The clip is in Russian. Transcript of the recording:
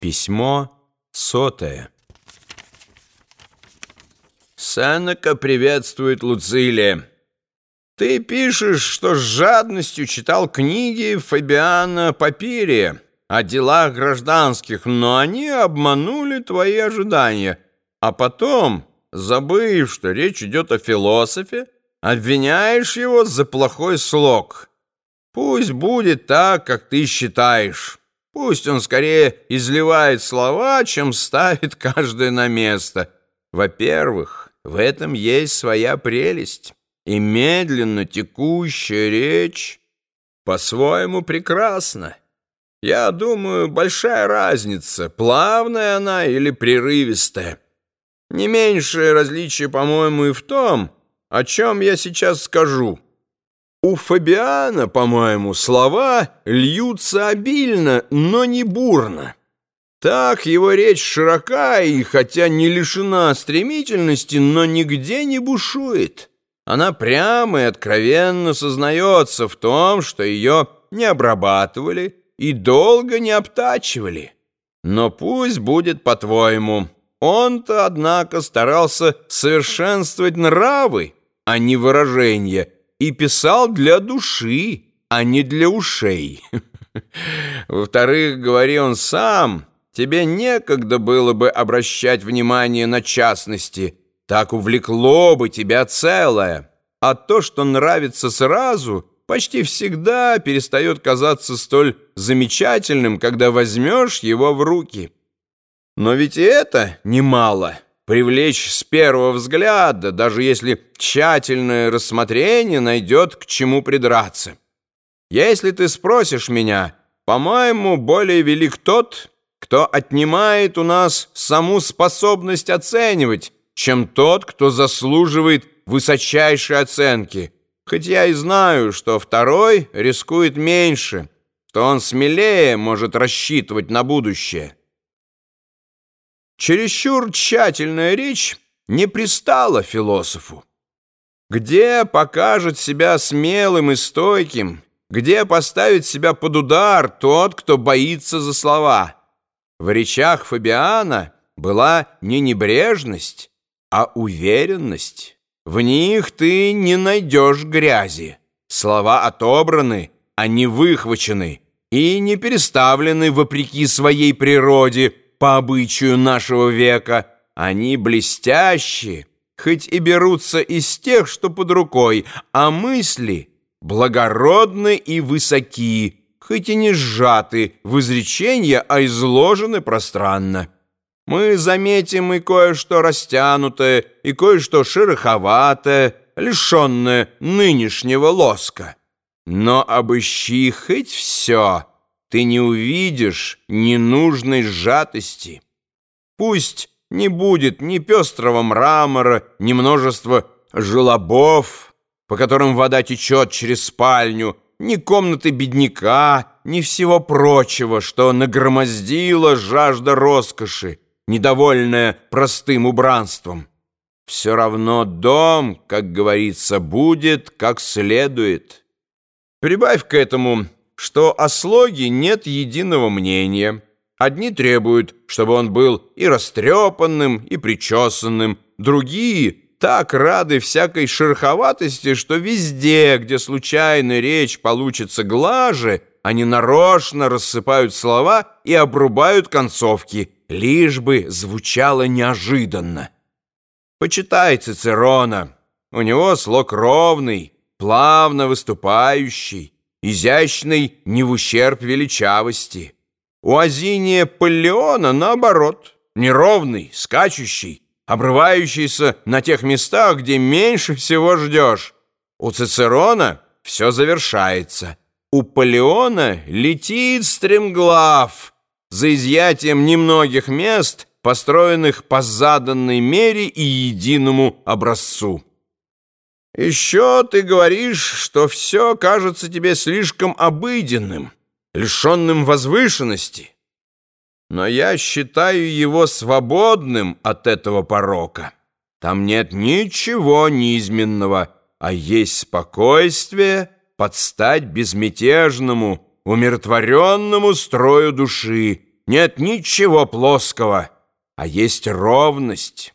Письмо сотое. Сенека приветствует Луцилия. Ты пишешь, что с жадностью читал книги Фабиана Папирия о делах гражданских, но они обманули твои ожидания. А потом, забыв, что речь идет о философе, обвиняешь его за плохой слог. Пусть будет так, как ты считаешь. Пусть он скорее изливает слова, чем ставит каждое на место. Во-первых, в этом есть своя прелесть. И медленно текущая речь по-своему прекрасна. Я думаю, большая разница, плавная она или прерывистая. Не меньшее различие, по-моему, и в том, о чем я сейчас скажу. У Фабиана, по-моему, слова льются обильно, но не бурно. Так его речь широка и, хотя не лишена стремительности, но нигде не бушует. Она прямо и откровенно сознается в том, что ее не обрабатывали и долго не обтачивали. Но пусть будет по-твоему. Он-то, однако, старался совершенствовать нравы, а не выражения – и писал для души, а не для ушей. Во-вторых, говори он сам, тебе некогда было бы обращать внимание на частности, так увлекло бы тебя целое. А то, что нравится сразу, почти всегда перестает казаться столь замечательным, когда возьмешь его в руки. Но ведь и это немало привлечь с первого взгляда, даже если тщательное рассмотрение найдет к чему придраться. Если ты спросишь меня, по-моему, более велик тот, кто отнимает у нас саму способность оценивать, чем тот, кто заслуживает высочайшей оценки. Хоть я и знаю, что второй рискует меньше, что он смелее может рассчитывать на будущее. Чересчур тщательная речь не пристала философу. Где покажет себя смелым и стойким, где поставит себя под удар тот, кто боится за слова. В речах Фабиана была не небрежность, а уверенность. В них ты не найдешь грязи. Слова отобраны, а не выхвачены и не переставлены вопреки своей природе, по обычаю нашего века, они блестящие, хоть и берутся из тех, что под рукой, а мысли благородны и высоки, хоть и не сжаты в изречения, а изложены пространно. Мы заметим и кое-что растянутое, и кое-что шероховатое, лишенное нынешнего лоска. Но обыщи хоть все — ты не увидишь ненужной сжатости. Пусть не будет ни пестрого мрамора, ни множества желобов, по которым вода течет через спальню, ни комнаты бедняка, ни всего прочего, что нагромоздила жажда роскоши, недовольная простым убранством. Все равно дом, как говорится, будет как следует. Прибавь к этому что о слоге нет единого мнения. Одни требуют, чтобы он был и растрепанным, и причесанным, другие так рады всякой шероховатости, что везде, где случайно речь получится глаже, они нарочно рассыпают слова и обрубают концовки, лишь бы звучало неожиданно. Почитай Цицерона. У него слог ровный, плавно выступающий, изящный не в ущерб величавости. У Азиния Паллеона, наоборот, неровный, скачущий, обрывающийся на тех местах, где меньше всего ждешь. У Цицерона все завершается. У Палеона летит стремглав, за изъятием немногих мест, построенных по заданной мере и единому образцу. Еще ты говоришь, что все кажется тебе слишком обыденным, лишенным возвышенности. Но я считаю его свободным от этого порока. Там нет ничего низменного, а есть спокойствие под стать безмятежному, умиротворенному строю души, нет ничего плоского, а есть ровность.